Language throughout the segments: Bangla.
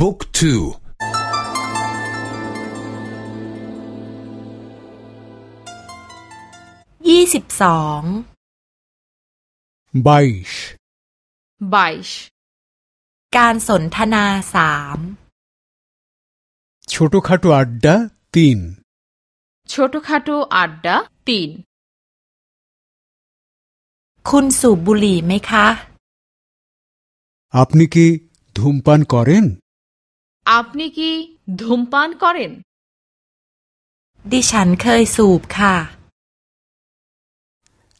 บุ๊กทูยี่สิบสอง বাইশ বাইশ การสนทนาสาม ছোটখাটো আড্ডা তিন ছোটখাটো আড্ডা তিন คุณสูบบุหรี่ไหมคะ আপনি কি ধূমপান করেন আপনি কি ধূমপান করেন ดิฉันเคยสูบค่ะ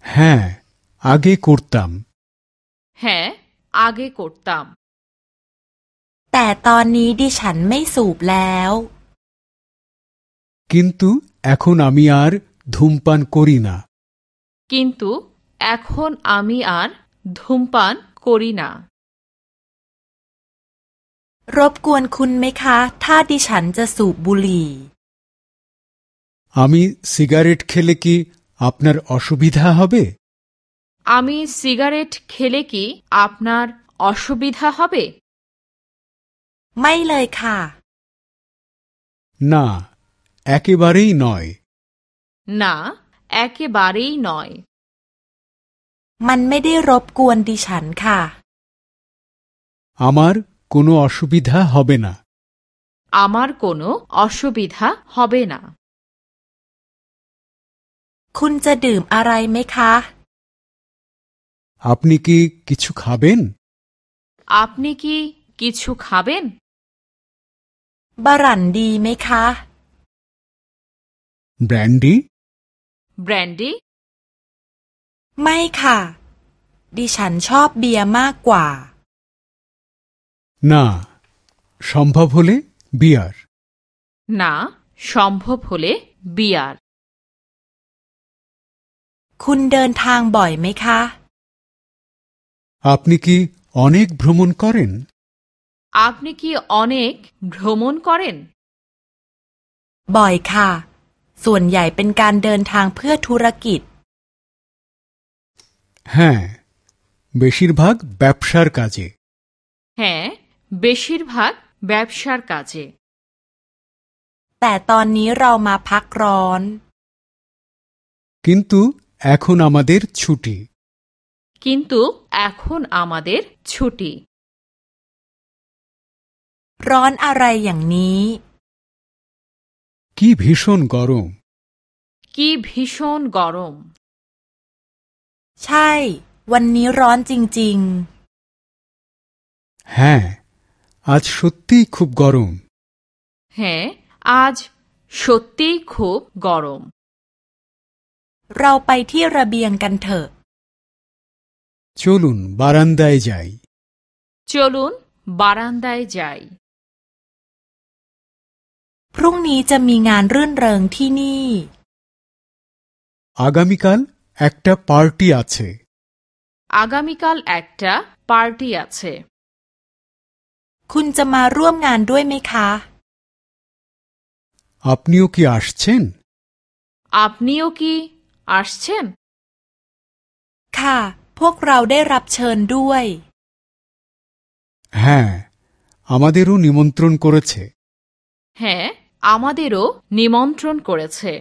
হ্যাঁ আগে করতাম হ্যাঁ আগে করতাম แต่ตอนนี้ดิฉันไม่สูบแล้ว কিন্তু এখন আমি আর ধূমপান করি না কিন্তু এখন আমি আর ধূমপান করি না รบกวนคุณไหมคะ ถ้าดิฉันจะสูบบุหรี่ আমি সিগারেট খেলে কি আপনার অসুবিধা হবে আমি সিগারেট খেলে কি আপনার অসুবিধা হবে ไม่เลยค่ะ না একেবারেই নয় না একেবারেই নয় มันไม่ได้รบกวนดิฉันค่ะ আমার কোনো অসুবিধা হবে না আমার কোনো অসুবিধা হবে না คุณจะดื่มอะไรไหมคะ আপনি কি কিছু খাবেন আপনি কি কিছু খাবেন บารันดีไหมคะ ব্র্যান্ডি ব্র্যান্ডি ไม่ค่ะ ดิฉันชอบเบียร์มากกว่า না সম্ভব হলে বিয়ার না সম্ভব হলে বিয়ার คุณเดินทางบ่อยไหมคะ আপনি কি অনেক ভ্রমণ করেন আপনি কি অনেক ভ্রমণ করেন บ่อยค่ะ ส่วนใหญ่เป็นการเดินทางเพื่อธุรกิจ হ্যাঁ বেশিরভাগ ব্যবসার কাজে হ্যাঁ বেশিরভাগ ব্যবসার কাজে แต่ตอนนี้เรามาพักร้อน কিন্তু এখন আমাদের ছুটি কিন্তু এখন আমাদের ছুটি ร้อนอะไรอย่างนี้ কি ভীষণ গরম কি ভীষণ গরম ใช่ วันนี้ร้อนจริง হ্যাঁ আজ সত্যিই খুব গরম হ্যাঁ আজ সত্যিই খুব গরম ๆ เราไปที่ระเบียงกันเถอะ চলুন বারান্দায় যাই চলুন বারান্দায় যাই พรุ่งนี้จะมีงานรื่นเริงที่นี่ আগামীকাল একটা পার্টি আছে আগামীকাল একটা পার্টি আছে คุณจะมาร่วมงานด้วยไหมคะ আপনিও কি আসছেন আপনিও কি আসছেন ค่ะ พวกเราได้รับเชิญด้วย হ্যাঁ আমাদেরও নিমন্ত্রণ করেছে হ্যাঁ আমাদেরও নিমন্ত্রণ করেছে